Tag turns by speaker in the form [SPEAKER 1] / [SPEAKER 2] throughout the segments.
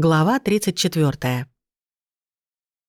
[SPEAKER 1] Глава 34.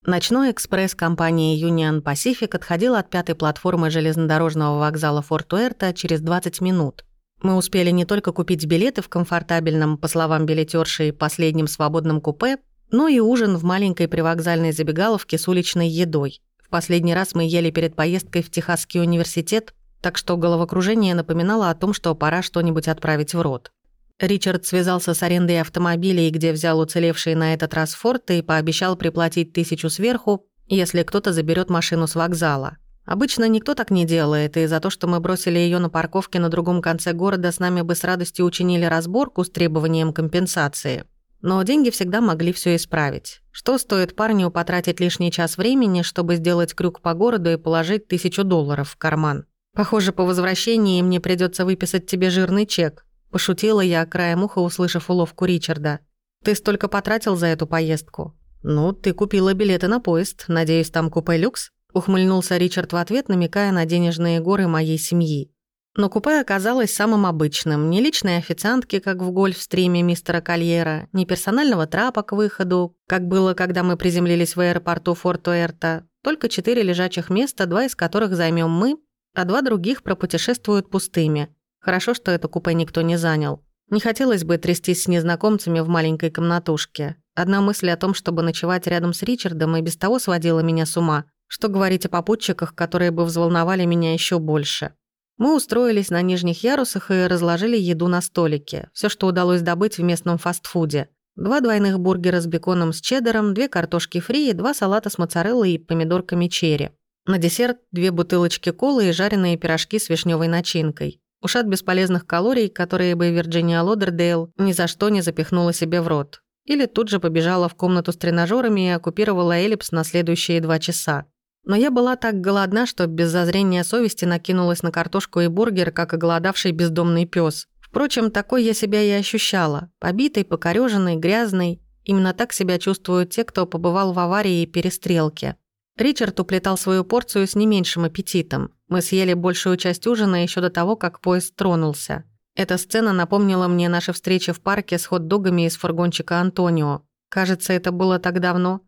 [SPEAKER 1] Ночной экспресс компании Union Pacific отходил от пятой платформы железнодорожного вокзала Форт Уэрта через 20 минут. Мы успели не только купить билеты в комфортабельном, по словам билетерши, последнем свободном купе, но и ужин в маленькой привокзальной забегаловке с уличной едой. В последний раз мы ели перед поездкой в Техасский университет, так что головокружение напоминало о том, что пора что-нибудь отправить в рот. Ричард связался с арендой автомобилей, где взял уцелевшие на этот раз форты и пообещал приплатить тысячу сверху, если кто-то заберет машину с вокзала. Обычно никто так не делает, и за то, что мы бросили ее на парковке на другом конце города, с нами бы с радостью учинили разборку с требованием компенсации. Но деньги всегда могли все исправить. Что стоит парню потратить лишний час времени, чтобы сделать крюк по городу и положить тысячу долларов в карман? Похоже, по возвращении мне придется выписать тебе жирный чек, Пошутила я, краем уха услышав уловку Ричарда. «Ты столько потратил за эту поездку?» «Ну, ты купила билеты на поезд. Надеюсь, там купе люкс?» Ухмыльнулся Ричард в ответ, намекая на денежные горы моей семьи. Но купе оказалось самым обычным. Ни личной официантки, как в гольф-стриме мистера Кольера, ни персонального трапа к выходу, как было, когда мы приземлились в аэропорту Форт-Уэрта. Только четыре лежачих места, два из которых займем мы, а два других пропутешествуют пустыми – Хорошо, что это купе никто не занял. Не хотелось бы трястись с незнакомцами в маленькой комнатушке. Одна мысль о том, чтобы ночевать рядом с Ричардом, и без того сводила меня с ума. Что говорить о попутчиках, которые бы взволновали меня еще больше. Мы устроились на нижних ярусах и разложили еду на столике. Все, что удалось добыть в местном фастфуде. Два двойных бургера с беконом с чеддером, две картошки фри и два салата с моцареллой и помидорками черри. На десерт две бутылочки колы и жареные пирожки с вишневой начинкой. Ушат бесполезных калорий, которые бы Вирджиния Лодердейл ни за что не запихнула себе в рот. Или тут же побежала в комнату с тренажерами и оккупировала эллипс на следующие два часа. Но я была так голодна, что без зазрения совести накинулась на картошку и бургер, как оголодавший бездомный пес. Впрочем, такой я себя и ощущала. Побитой, покорёженной, грязной. Именно так себя чувствуют те, кто побывал в аварии и перестрелке. Ричард уплетал свою порцию с не меньшим аппетитом. Мы съели большую часть ужина еще до того, как поезд тронулся. Эта сцена напомнила мне наши встречи в парке с хот-догами из фургончика Антонио. Кажется, это было так давно.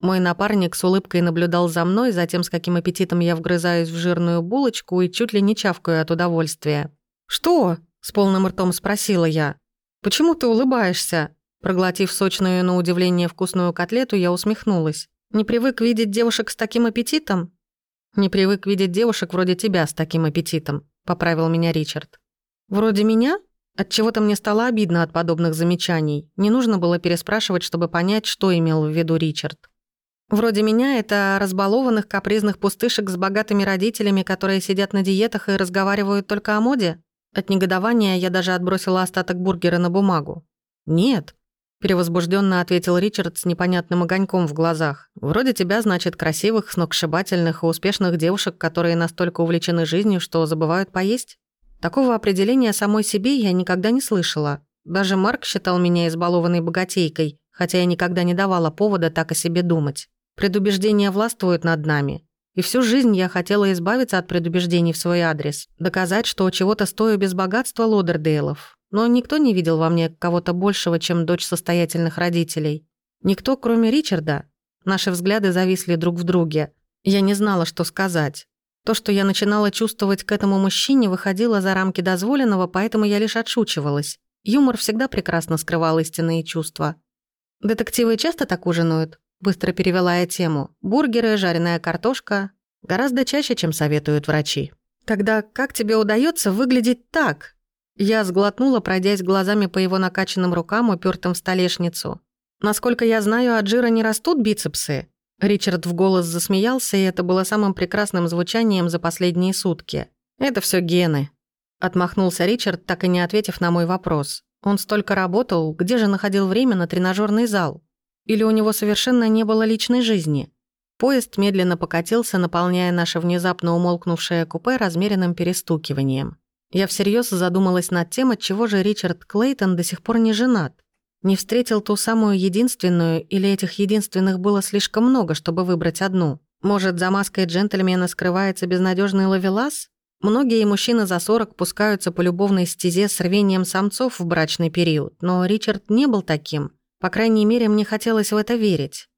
[SPEAKER 1] Мой напарник с улыбкой наблюдал за мной, затем с каким аппетитом я вгрызаюсь в жирную булочку и чуть ли не чавкаю от удовольствия. «Что?» – с полным ртом спросила я. «Почему ты улыбаешься?» Проглотив сочную, на удивление вкусную котлету, я усмехнулась. Не привык видеть девушек с таким аппетитом? Не привык видеть девушек вроде тебя с таким аппетитом, поправил меня Ричард. Вроде меня? От чего-то мне стало обидно от подобных замечаний. Не нужно было переспрашивать, чтобы понять, что имел в виду Ричард. Вроде меня это разбалованных капризных пустышек с богатыми родителями, которые сидят на диетах и разговаривают только о моде? От негодования я даже отбросила остаток бургера на бумагу. Нет, Перевозбужденно ответил Ричард с непонятным огоньком в глазах. «Вроде тебя, значит, красивых, сногсшибательных и успешных девушек, которые настолько увлечены жизнью, что забывают поесть?» Такого определения самой себе я никогда не слышала. Даже Марк считал меня избалованной богатейкой, хотя я никогда не давала повода так о себе думать. Предубеждения властвуют над нами. И всю жизнь я хотела избавиться от предубеждений в свой адрес, доказать, что чего-то стою без богатства Лодердейлов, но никто не видел во мне кого-то большего, чем дочь состоятельных родителей. Никто, кроме Ричарда. Наши взгляды зависли друг в друге. Я не знала, что сказать. То, что я начинала чувствовать к этому мужчине, выходило за рамки дозволенного, поэтому я лишь отшучивалась. Юмор всегда прекрасно скрывал истинные чувства. «Детективы часто так ужинают?» Быстро перевела я тему. «Бургеры, жареная картошка. Гораздо чаще, чем советуют врачи». «Тогда как тебе удается выглядеть так?» Я сглотнула, пройдясь глазами по его накачанным рукам, упертым в столешницу. «Насколько я знаю, от жира не растут бицепсы». Ричард в голос засмеялся, и это было самым прекрасным звучанием за последние сутки. «Это все гены». Отмахнулся Ричард, так и не ответив на мой вопрос. Он столько работал, где же находил время на тренажерный зал? Или у него совершенно не было личной жизни? Поезд медленно покатился, наполняя наше внезапно умолкнувшее купе размеренным перестукиванием. Я всерьез задумалась над тем, отчего же Ричард Клейтон до сих пор не женат. Не встретил ту самую единственную, или этих единственных было слишком много, чтобы выбрать одну? Может, за маской джентльмена скрывается безнадежный ловелас? Многие мужчины за 40 пускаются по любовной стезе с рвением самцов в брачный период, но Ричард не был таким. По крайней мере, мне хотелось в это верить.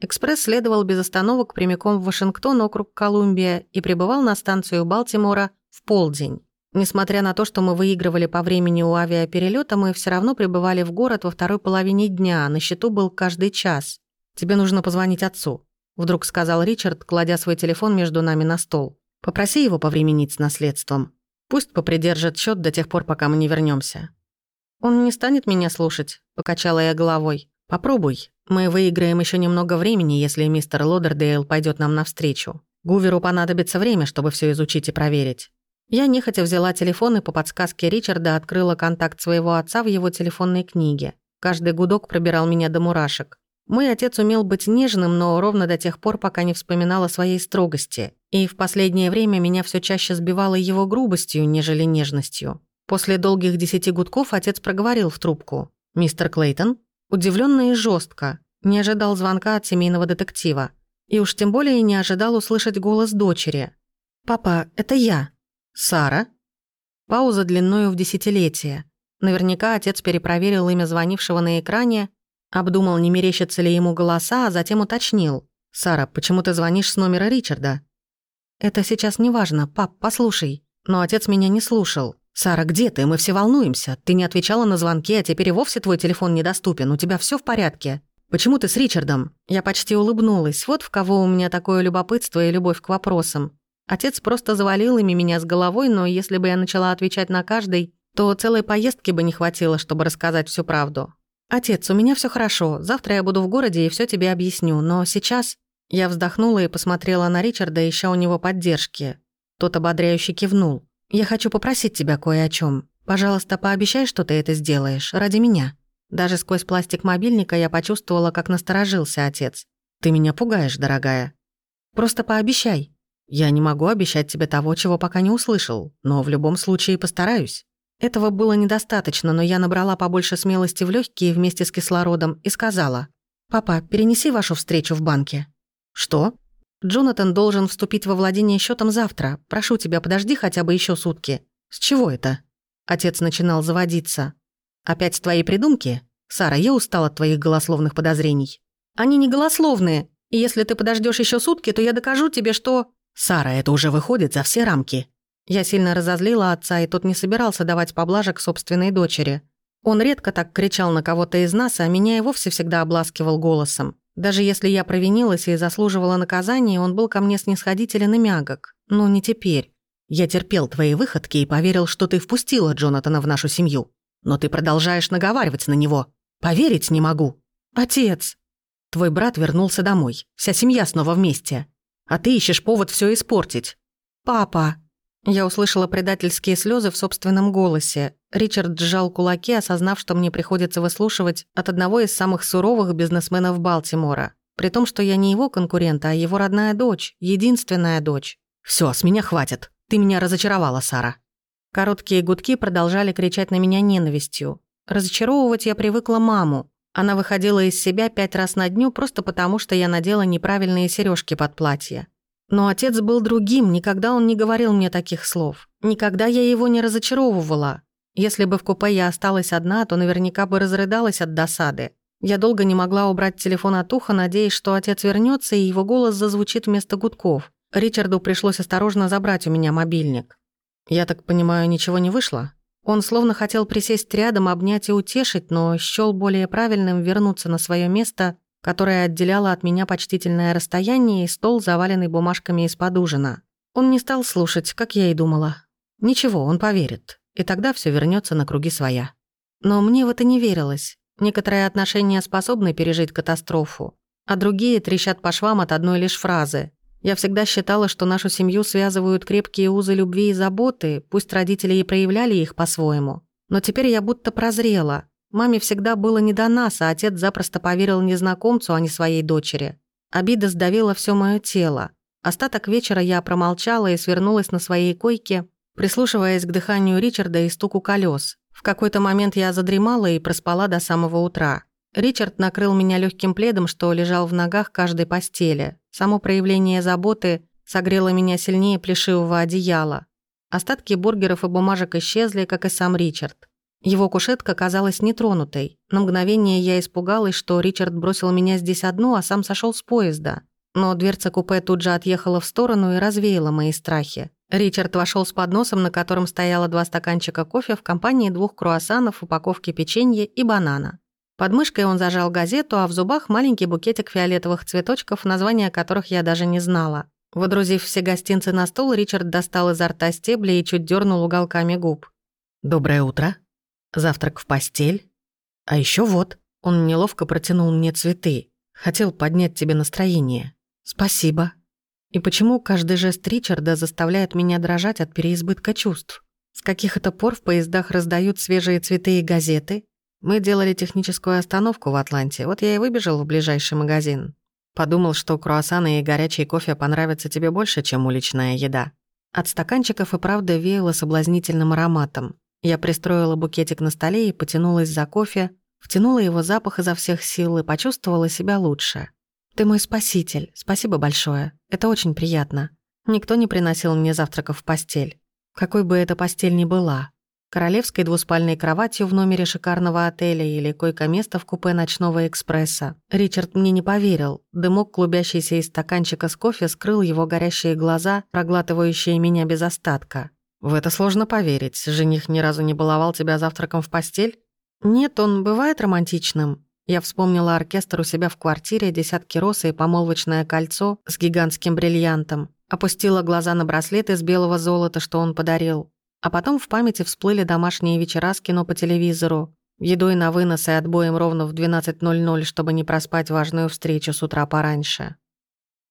[SPEAKER 1] Экспресс следовал без остановок прямиком в Вашингтон, округ Колумбия, и прибывал на станцию Балтимора в полдень. Несмотря на то, что мы выигрывали по времени у авиаперелета, мы все равно прибывали в город во второй половине дня, а на счету был каждый час. «Тебе нужно позвонить отцу», — вдруг сказал Ричард, кладя свой телефон между нами на стол. «Попроси его повременить с наследством. Пусть попридержит счет до тех пор, пока мы не вернемся. «Он не станет меня слушать», — покачала я головой. «Попробуй. Мы выиграем еще немного времени, если мистер Лодердейл пойдет нам навстречу. Гуверу понадобится время, чтобы все изучить и проверить». Я нехотя взяла телефон и по подсказке Ричарда открыла контакт своего отца в его телефонной книге. Каждый гудок пробирал меня до мурашек. Мой отец умел быть нежным, но ровно до тех пор, пока не вспоминал о своей строгости. И в последнее время меня все чаще сбивало его грубостью, нежели нежностью. После долгих десяти гудков отец проговорил в трубку. «Мистер Клейтон?» Удивленно и жестко. Не ожидал звонка от семейного детектива. И уж тем более не ожидал услышать голос дочери. «Папа, это я». «Сара?» Пауза длиною в десятилетие. Наверняка отец перепроверил имя звонившего на экране, обдумал, не мерещатся ли ему голоса, а затем уточнил. «Сара, почему ты звонишь с номера Ричарда?» «Это сейчас не важно, пап, послушай». Но отец меня не слушал. «Сара, где ты? Мы все волнуемся. Ты не отвечала на звонки, а теперь и вовсе твой телефон недоступен. У тебя все в порядке? Почему ты с Ричардом?» Я почти улыбнулась. Вот в кого у меня такое любопытство и любовь к вопросам. Отец просто завалил ими меня с головой, но если бы я начала отвечать на каждый, то целой поездки бы не хватило, чтобы рассказать всю правду. «Отец, у меня все хорошо. Завтра я буду в городе и все тебе объясню. Но сейчас...» Я вздохнула и посмотрела на Ричарда, ища у него поддержки. Тот ободряюще кивнул. «Я хочу попросить тебя кое о чем. Пожалуйста, пообещай, что ты это сделаешь. Ради меня». Даже сквозь пластик мобильника я почувствовала, как насторожился отец. «Ты меня пугаешь, дорогая». «Просто пообещай». «Я не могу обещать тебе того, чего пока не услышал, но в любом случае постараюсь». Этого было недостаточно, но я набрала побольше смелости в легкие вместе с кислородом и сказала. «Папа, перенеси вашу встречу в банке». «Что?» Джонатан должен вступить во владение счетом завтра. Прошу тебя, подожди хотя бы еще сутки. С чего это? Отец начинал заводиться. Опять твои придумки? Сара, я устал от твоих голословных подозрений. Они не голословные. И если ты подождешь еще сутки, то я докажу тебе, что... Сара, это уже выходит за все рамки. Я сильно разозлила отца, и тот не собирался давать поблажек собственной дочери. Он редко так кричал на кого-то из нас, а меня и вовсе всегда обласкивал голосом. Даже если я провинилась и заслуживала наказания, он был ко мне снисходителен и мягок. Но не теперь. Я терпел твои выходки и поверил, что ты впустила Джонатана в нашу семью. Но ты продолжаешь наговаривать на него. Поверить не могу. Отец. Твой брат вернулся домой. Вся семья снова вместе. А ты ищешь повод все испортить. Папа. Я услышала предательские слезы в собственном голосе. Ричард сжал кулаки, осознав, что мне приходится выслушивать от одного из самых суровых бизнесменов Балтимора. При том, что я не его конкурент, а его родная дочь, единственная дочь. Все, с меня хватит. Ты меня разочаровала, Сара». Короткие гудки продолжали кричать на меня ненавистью. Разочаровывать я привыкла маму. Она выходила из себя пять раз на дню просто потому, что я надела неправильные сережки под платье. Но отец был другим, никогда он не говорил мне таких слов. Никогда я его не разочаровывала. Если бы в купе я осталась одна, то наверняка бы разрыдалась от досады. Я долго не могла убрать телефон от уха, надеясь, что отец вернется и его голос зазвучит вместо гудков. Ричарду пришлось осторожно забрать у меня мобильник. Я так понимаю, ничего не вышло? Он словно хотел присесть рядом, обнять и утешить, но счёл более правильным вернуться на свое место которая отделяла от меня почтительное расстояние и стол, заваленный бумажками из-под ужина. Он не стал слушать, как я и думала. Ничего, он поверит, и тогда все вернется на круги своя. Но мне в это не верилось. Некоторые отношения способны пережить катастрофу, а другие трещат по швам от одной лишь фразы. Я всегда считала, что нашу семью связывают крепкие узы любви и заботы, пусть родители и проявляли их по-своему. Но теперь я будто прозрела. Маме всегда было не до нас, а отец запросто поверил незнакомцу, а не своей дочери. Обида сдавила все мое тело. Остаток вечера я промолчала и свернулась на своей койке, прислушиваясь к дыханию Ричарда и стуку колес. В какой-то момент я задремала и проспала до самого утра. Ричард накрыл меня легким пледом, что лежал в ногах каждой постели. Само проявление заботы согрело меня сильнее плешивого одеяла. Остатки бургеров и бумажек исчезли, как и сам Ричард. Его кушетка казалась нетронутой. На мгновение я испугалась, что Ричард бросил меня здесь одну, а сам сошел с поезда. Но дверца купе тут же отъехала в сторону и развеяла мои страхи. Ричард вошел с подносом, на котором стояло два стаканчика кофе в компании двух круассанов, упаковки печенья и банана. Под мышкой он зажал газету, а в зубах маленький букетик фиолетовых цветочков, названия которых я даже не знала. Водрузив все гостинцы на стол, Ричард достал изо рта стебли и чуть дернул уголками губ. «Доброе утро. Завтрак в постель. А еще вот». Он неловко протянул мне цветы. Хотел поднять тебе настроение. «Спасибо», и почему каждый жест Ричарда заставляет меня дрожать от переизбытка чувств? С каких это пор в поездах раздают свежие цветы и газеты? Мы делали техническую остановку в Атланте, вот я и выбежал в ближайший магазин. Подумал, что круассаны и горячий кофе понравятся тебе больше, чем уличная еда. От стаканчиков и правда веяло соблазнительным ароматом. Я пристроила букетик на столе и потянулась за кофе, втянула его запах изо всех сил и почувствовала себя лучше. «Ты мой спаситель. Спасибо большое. Это очень приятно. Никто не приносил мне завтраков в постель. Какой бы эта постель ни была. Королевской двуспальной кроватью в номере шикарного отеля или койко-место в купе ночного экспресса. Ричард мне не поверил. Дымок, клубящийся из стаканчика с кофе, скрыл его горящие глаза, проглатывающие меня без остатка. «В это сложно поверить. Жених ни разу не баловал тебя завтраком в постель?» «Нет, он бывает романтичным. Я вспомнила оркестр у себя в квартире, десятки роз и помолвочное кольцо с гигантским бриллиантом. Опустила глаза на браслет из белого золота, что он подарил. А потом в памяти всплыли домашние вечера с кино по телевизору, едой на вынос и отбоем ровно в 12.00, чтобы не проспать важную встречу с утра пораньше.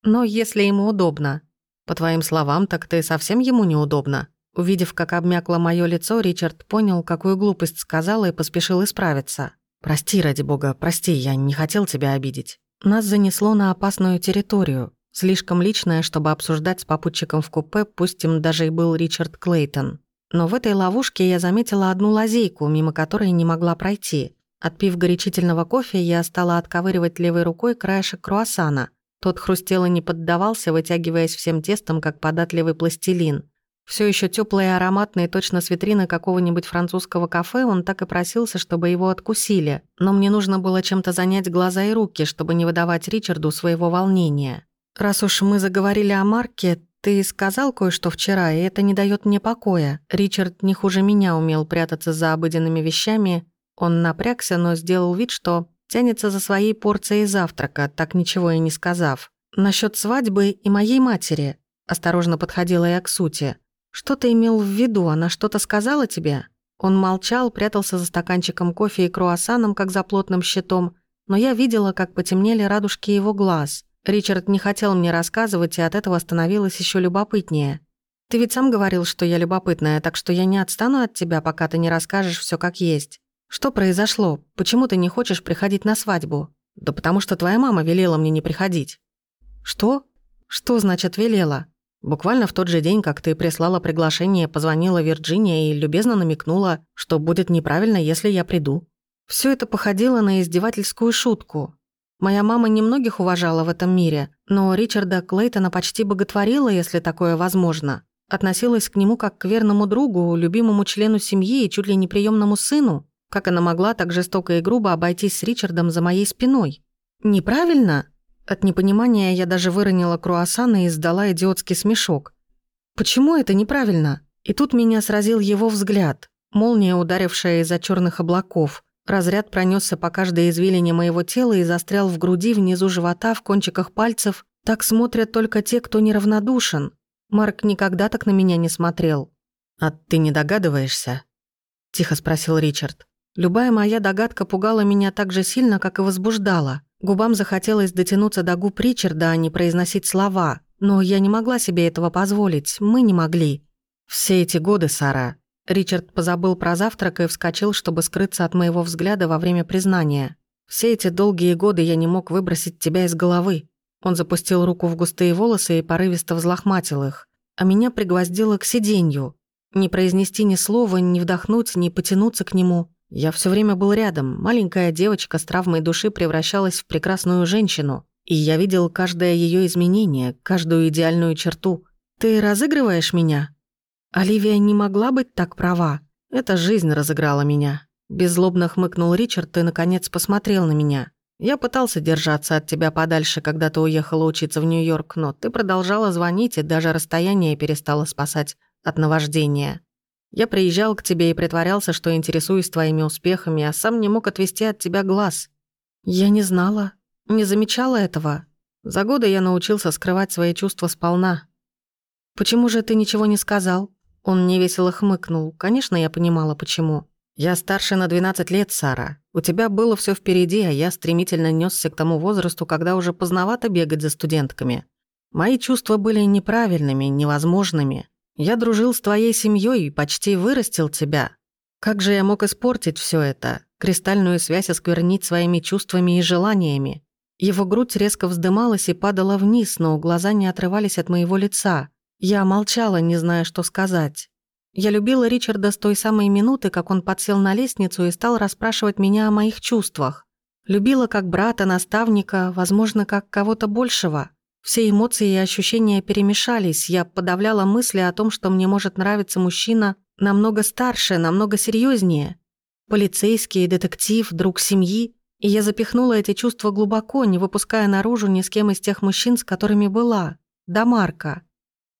[SPEAKER 1] Но если ему удобно. По твоим словам, так ты совсем ему неудобно. Увидев, как обмякло мое лицо, Ричард понял, какую глупость сказала и поспешил исправиться. «Прости, ради бога, прости, я не хотел тебя обидеть». Нас занесло на опасную территорию, слишком личное, чтобы обсуждать с попутчиком в купе, пусть им даже и был Ричард Клейтон. Но в этой ловушке я заметила одну лазейку, мимо которой не могла пройти. Отпив горячительного кофе, я стала отковыривать левой рукой краешек круассана. Тот хрустел и не поддавался, вытягиваясь всем тестом, как податливый пластилин. Все еще теплый и ароматный, точно с витрины какого-нибудь французского кафе, он так и просился, чтобы его откусили. Но мне нужно было чем-то занять глаза и руки, чтобы не выдавать Ричарду своего волнения. «Раз уж мы заговорили о Марке, ты сказал кое-что вчера, и это не дает мне покоя. Ричард не хуже меня умел прятаться за обыденными вещами. Он напрягся, но сделал вид, что тянется за своей порцией завтрака, так ничего и не сказав. Насчет свадьбы и моей матери». Осторожно подходила я к сути – «Что ты имел в виду? Она что-то сказала тебе?» Он молчал, прятался за стаканчиком кофе и круассаном, как за плотным щитом, но я видела, как потемнели радужки его глаз. Ричард не хотел мне рассказывать, и от этого становилось еще любопытнее. «Ты ведь сам говорил, что я любопытная, так что я не отстану от тебя, пока ты не расскажешь все как есть. Что произошло? Почему ты не хочешь приходить на свадьбу?» «Да потому что твоя мама велела мне не приходить». «Что? Что значит велела?» Буквально в тот же день, как ты прислала приглашение, позвонила Вирджиния и любезно намекнула, что будет неправильно, если я приду. Все это походило на издевательскую шутку. Моя мама немногих уважала в этом мире, но Ричарда Клейтона почти боготворила, если такое возможно. Относилась к нему как к верному другу, любимому члену семьи и чуть ли не приемному сыну. Как она могла так жестоко и грубо обойтись с Ричардом за моей спиной? Неправильно? От непонимания я даже выронила круассан и издала идиотский смешок. Почему это неправильно? И тут меня сразил его взгляд. Молния, ударившая из-за черных облаков. Разряд пронесся по каждой извилине моего тела и застрял в груди, внизу живота, в кончиках пальцев. Так смотрят только те, кто неравнодушен. Марк никогда так на меня не смотрел. «А ты не догадываешься?» – тихо спросил Ричард. Любая моя догадка пугала меня так же сильно, как и возбуждала. Губам захотелось дотянуться до губ Ричарда, а не произносить слова. Но я не могла себе этого позволить, мы не могли. Все эти годы, Сара. Ричард позабыл про завтрак и вскочил, чтобы скрыться от моего взгляда во время признания. Все эти долгие годы я не мог выбросить тебя из головы. Он запустил руку в густые волосы и порывисто взлохматил их. А меня пригвоздило к сиденью. Не произнести ни слова, не вдохнуть, не потянуться к нему. Я все время был рядом. Маленькая девочка с травмой души превращалась в прекрасную женщину. И я видел каждое ее изменение, каждую идеальную черту. «Ты разыгрываешь меня?» Оливия не могла быть так права. Эта жизнь разыграла меня. Беззлобно хмыкнул Ричард и, наконец, посмотрел на меня. Я пытался держаться от тебя подальше, когда ты уехала учиться в Нью-Йорк, но ты продолжала звонить, и даже расстояние перестало спасать от наваждения. Я приезжал к тебе и притворялся, что интересуюсь твоими успехами, а сам не мог отвести от тебя глаз. Я не знала, не замечала этого. За годы я научился скрывать свои чувства сполна. Почему же ты ничего не сказал? Он невесело хмыкнул. Конечно, я понимала, почему. Я старше на 12 лет, Сара. У тебя было все впереди, а я стремительно несся к тому возрасту, когда уже поздновато бегать за студентками. Мои чувства были неправильными, невозможными. Я дружил с твоей семьей и почти вырастил тебя. Как же я мог испортить все это? Кристальную связь осквернить своими чувствами и желаниями? Его грудь резко вздымалась и падала вниз, но глаза не отрывались от моего лица. Я молчала, не зная, что сказать. Я любила Ричарда с той самой минуты, как он подсел на лестницу и стал расспрашивать меня о моих чувствах. Любила как брата, наставника, возможно, как кого-то большего. Все эмоции и ощущения перемешались, я подавляла мысли о том, что мне может нравиться мужчина намного старше, намного серьезнее. Полицейский, детектив, друг семьи. И я запихнула эти чувства глубоко, не выпуская наружу ни с кем из тех мужчин, с которыми была. До Марка.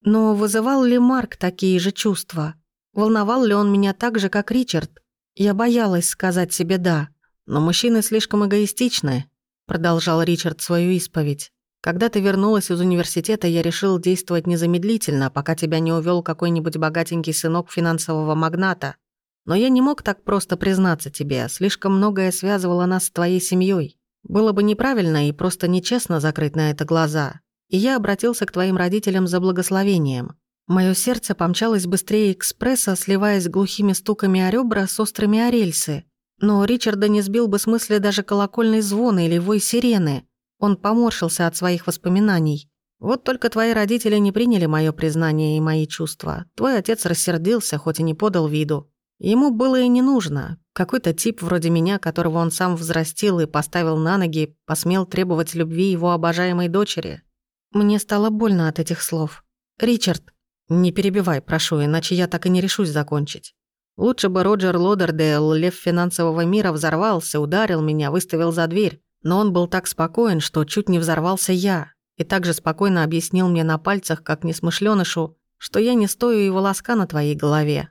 [SPEAKER 1] Но вызывал ли Марк такие же чувства? Волновал ли он меня так же, как Ричард? Я боялась сказать себе «да». «Но мужчины слишком эгоистичны», — продолжал Ричард свою исповедь. «Когда ты вернулась из университета, я решил действовать незамедлительно, пока тебя не увел какой-нибудь богатенький сынок финансового магната. Но я не мог так просто признаться тебе, слишком многое связывало нас с твоей семьей. Было бы неправильно и просто нечестно закрыть на это глаза. И я обратился к твоим родителям за благословением. Моё сердце помчалось быстрее экспресса, сливаясь глухими стуками о ребра с острыми о рельсы. Но Ричарда не сбил бы с мысли даже колокольный звон или вой сирены. Он поморщился от своих воспоминаний. «Вот только твои родители не приняли моё признание и мои чувства. Твой отец рассердился, хоть и не подал виду. Ему было и не нужно. Какой-то тип вроде меня, которого он сам взрастил и поставил на ноги, посмел требовать любви его обожаемой дочери. Мне стало больно от этих слов. «Ричард, «Не перебивай, прошу, иначе я так и не решусь закончить. Лучше бы Роджер Лодердейл, лев финансового мира, взорвался, ударил меня, выставил за дверь. Но он был так спокоен, что чуть не взорвался я. И также спокойно объяснил мне на пальцах, как несмышленышу, что я не стою и волоска на твоей голове.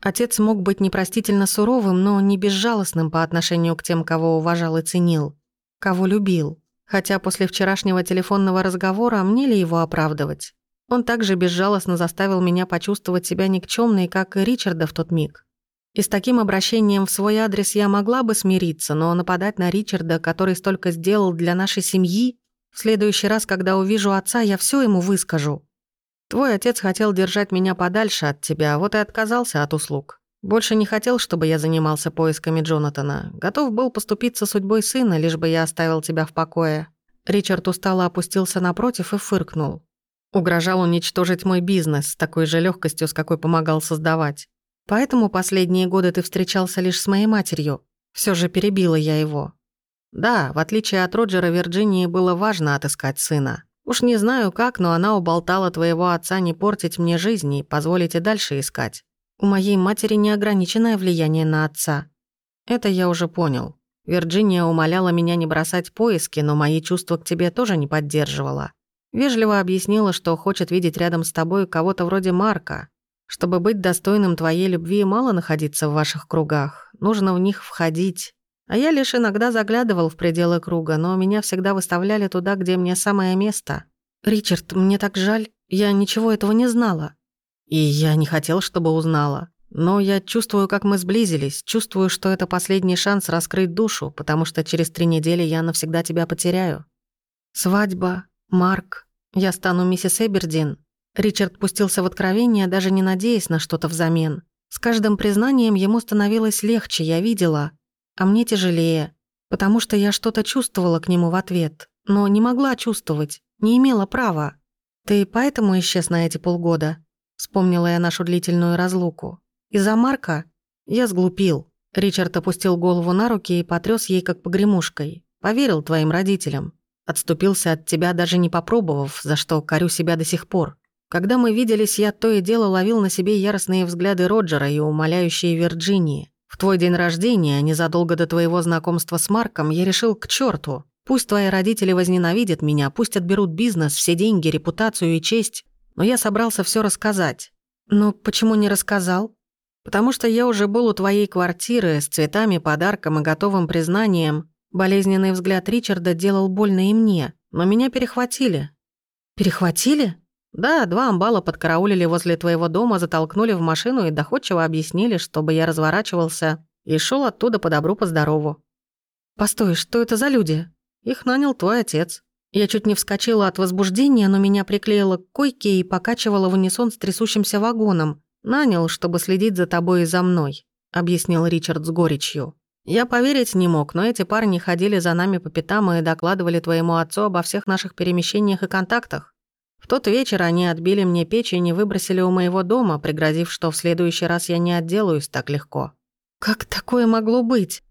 [SPEAKER 1] Отец мог быть непростительно суровым, но не безжалостным по отношению к тем, кого уважал и ценил. Кого любил. Хотя после вчерашнего телефонного разговора мне ли его оправдывать? Он также безжалостно заставил меня почувствовать себя никчёмной, как и Ричарда в тот миг. И с таким обращением в свой адрес я могла бы смириться, но нападать на Ричарда, который столько сделал для нашей семьи, в следующий раз, когда увижу отца, я всё ему выскажу. Твой отец хотел держать меня подальше от тебя, вот и отказался от услуг. Больше не хотел, чтобы я занимался поисками Джонатана. Готов был поступиться судьбой сына, лишь бы я оставил тебя в покое. Ричард устало опустился напротив и фыркнул. Угрожал уничтожить мой бизнес с такой же легкостью, с какой помогал создавать. Поэтому последние годы ты встречался лишь с моей матерью. Все же перебила я его. Да, в отличие от Роджера, Вирджинии было важно отыскать сына. Уж не знаю как, но она уболтала твоего отца не портить мне жизнь и позволить и дальше искать. У моей матери неограниченное влияние на отца. Это я уже понял. Вирджиния умоляла меня не бросать поиски, но мои чувства к тебе тоже не поддерживала. Вежливо объяснила, что хочет видеть рядом с тобой кого-то вроде Марка. Чтобы быть достойным твоей любви, мало находиться в ваших кругах. Нужно в них входить. А я лишь иногда заглядывал в пределы круга, но меня всегда выставляли туда, где мне самое место. «Ричард, мне так жаль. Я ничего этого не знала». И я не хотел, чтобы узнала. Но я чувствую, как мы сблизились, чувствую, что это последний шанс раскрыть душу, потому что через три недели я навсегда тебя потеряю. Свадьба, Марк, я стану миссис Эбердин. Ричард пустился в откровение, даже не надеясь на что-то взамен. С каждым признанием ему становилось легче, я видела. А мне тяжелее, потому что я что-то чувствовала к нему в ответ, но не могла чувствовать, не имела права. «Ты поэтому исчез на эти полгода?» Вспомнила я нашу длительную разлуку. «Из-за Марка?» Я сглупил. Ричард опустил голову на руки и потряс ей как погремушкой. Поверил твоим родителям. Отступился от тебя, даже не попробовав, за что корю себя до сих пор. Когда мы виделись, я то и дело ловил на себе яростные взгляды Роджера и умоляющие Вирджинии. В твой день рождения, незадолго до твоего знакомства с Марком, я решил к черту. Пусть твои родители возненавидят меня, пусть отберут бизнес, все деньги, репутацию и честь, но я собрался все рассказать. Но почему не рассказал? Потому что я уже был у твоей квартиры с цветами, подарком и готовым признанием. Болезненный взгляд Ричарда делал больно и мне, но меня перехватили. Перехватили? Да, два амбала подкараулили возле твоего дома, затолкнули в машину и доходчиво объяснили, чтобы я разворачивался и шел оттуда по добру, по здорову. Постой, что это за люди? Их нанял твой отец. Я чуть не вскочила от возбуждения, но меня приклеило к койке и покачивало в унисон с трясущимся вагоном. Нанял, чтобы следить за тобой и за мной, объяснил Ричард с горечью. Я поверить не мог, но эти парни ходили за нами по пятам и докладывали твоему отцу обо всех наших перемещениях и контактах. В тот вечер они отбили мне печень и выбросили у моего дома, пригрозив, что в следующий раз я не отделаюсь так легко. Как такое могло быть?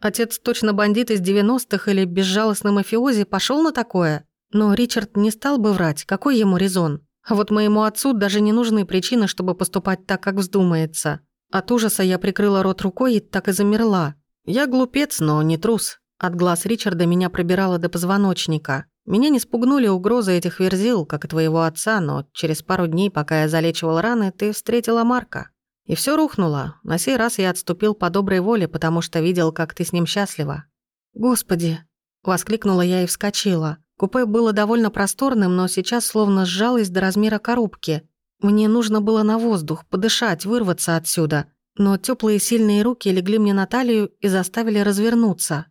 [SPEAKER 1] Отец точно бандит из 90-х или безжалостный мафиози пошел на такое? Но Ричард не стал бы врать, какой ему резон? А вот моему отцу даже не нужны причины, чтобы поступать так, как вздумается. От ужаса я прикрыла рот рукой и так и замерла. Я глупец, но не трус. От глаз Ричарда меня пробирало до позвоночника. Меня не спугнули угрозы этих верзил, как и твоего отца, но через пару дней, пока я залечивал раны, ты встретила Марка. И все рухнуло. На сей раз я отступил по доброй воле, потому что видел, как ты с ним счастлива. «Господи!» — воскликнула я и вскочила. Купе было довольно просторным, но сейчас словно сжалось до размера коробки. Мне нужно было на воздух, подышать, вырваться отсюда. Но теплые сильные руки легли мне на талию и заставили развернуться.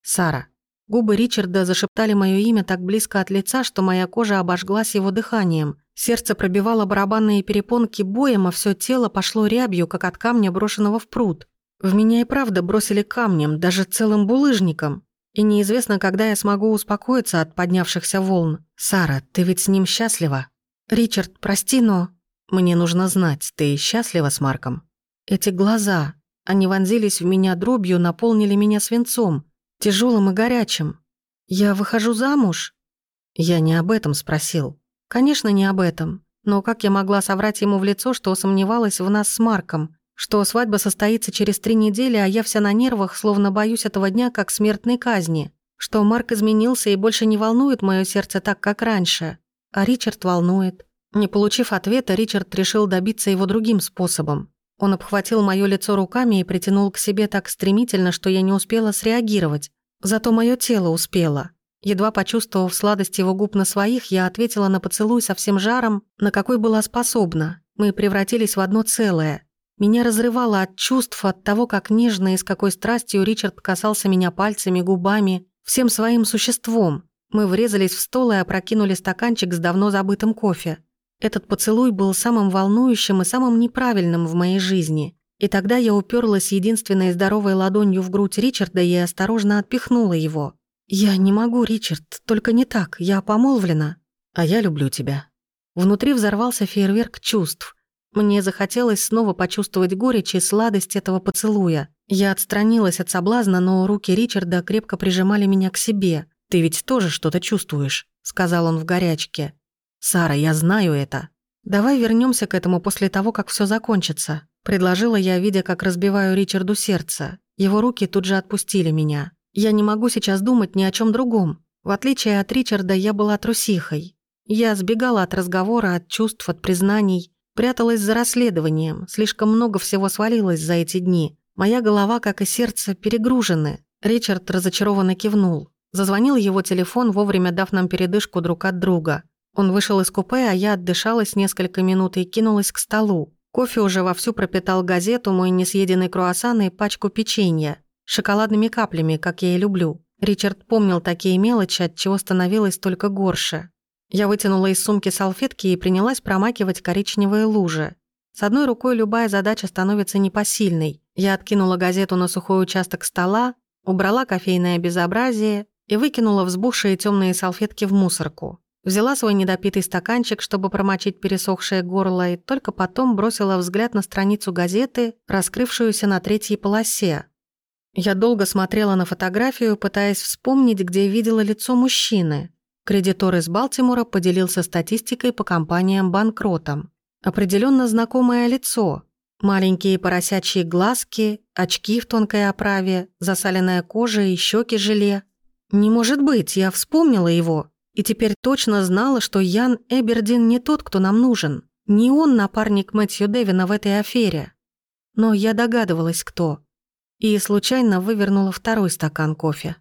[SPEAKER 1] «Сара». Губы Ричарда зашептали мое имя так близко от лица, что моя кожа обожглась его дыханием. Сердце пробивало барабанные перепонки боем, а все тело пошло рябью, как от камня, брошенного в пруд. В меня и правда бросили камнем, даже целым булыжником. И неизвестно, когда я смогу успокоиться от поднявшихся волн. «Сара, ты ведь с ним счастлива?» «Ричард, прости, но...» «Мне нужно знать, ты счастлива с Марком?» Эти глаза, они вонзились в меня дробью, наполнили меня свинцом, тяжелым и горячим. «Я выхожу замуж?» Я не об этом спросил. Конечно, не об этом. Но как я могла соврать ему в лицо, что сомневалась в нас с Марком? Что свадьба состоится через три недели, а я вся на нервах, словно боюсь этого дня как смертной казни? Что Марк изменился и больше не волнует мое сердце так, как раньше? А Ричард волнует. Не получив ответа, Ричард решил добиться его другим способом. Он обхватил моё лицо руками и притянул к себе так стремительно, что я не успела среагировать. Зато моё тело успело. Едва почувствовав сладость его губ на своих, я ответила на поцелуй со всем жаром, на какой была способна. Мы превратились в одно целое. Меня разрывало от чувств, от того, как нежно и с какой страстью Ричард касался меня пальцами, губами, всем своим существом. Мы врезались в стол и опрокинули стаканчик с давно забытым кофе. Этот поцелуй был самым волнующим и самым неправильным в моей жизни. И тогда я уперлась единственной здоровой ладонью в грудь Ричарда и осторожно отпихнула его. «Я не могу, Ричард, только не так, я помолвлена. А я люблю тебя». Внутри взорвался фейерверк чувств. Мне захотелось снова почувствовать горечь и сладость этого поцелуя. Я отстранилась от соблазна, но руки Ричарда крепко прижимали меня к себе. «Ты ведь тоже что-то чувствуешь», — сказал он в горячке. «Сара, я знаю это. Давай вернемся к этому после того, как все закончится», — предложила я, видя, как разбиваю Ричарду сердце. Его руки тут же отпустили меня. Я не могу сейчас думать ни о чем другом. В отличие от Ричарда, я была трусихой. Я сбегала от разговора, от чувств, от признаний, пряталась за расследованием. Слишком много всего свалилось за эти дни. Моя голова, как и сердце, перегружены. Ричард разочарованно кивнул. Зазвонил его телефон, вовремя дав нам передышку друг от друга. Он вышел из купе, а я отдышалась несколько минут и кинулась к столу. Кофе уже вовсю пропитал газету, мой несъеденный круассан и пачку печенья шоколадными каплями, как я и люблю. Ричард помнил такие мелочи, от чего становилось только горше. Я вытянула из сумки салфетки и принялась промакивать коричневые лужи. С одной рукой любая задача становится непосильной. Я откинула газету на сухой участок стола, убрала кофейное безобразие и выкинула взбухшие темные салфетки в мусорку. Взяла свой недопитый стаканчик, чтобы промочить пересохшее горло, и только потом бросила взгляд на страницу газеты, раскрывшуюся на третьей полосе. Я долго смотрела на фотографию, пытаясь вспомнить, где видела лицо мужчины. Кредитор из Балтимора поделился статистикой по компаниям-банкротам. Определенно знакомое лицо. Маленькие поросячьи глазки, очки в тонкой оправе, засаленная кожа и щеки желе. Не может быть, я вспомнила его. И теперь точно знала, что Ян Эбердин не тот, кто нам нужен. Не он напарник Мэтью Дэвина в этой афере. Но я догадывалась, кто. И случайно вывернула второй стакан кофе.